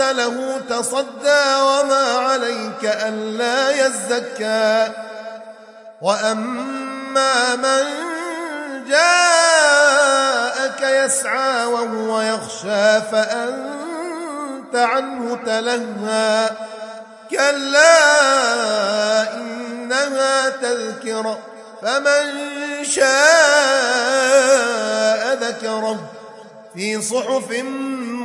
له تصدى وما عليك ألا يزكى. وأما من جاءك يسعى وهو يخشى فأنت عنه تلهى. كلا إنها تذكرة فمن شاء ذكره. في صحف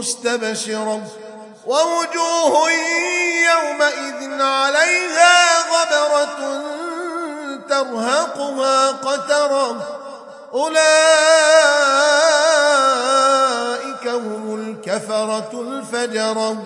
مستبشرة ووجوه يومئذ عليها غبرة ترهقها قترة. أولئك هم الكفرة الفجرة.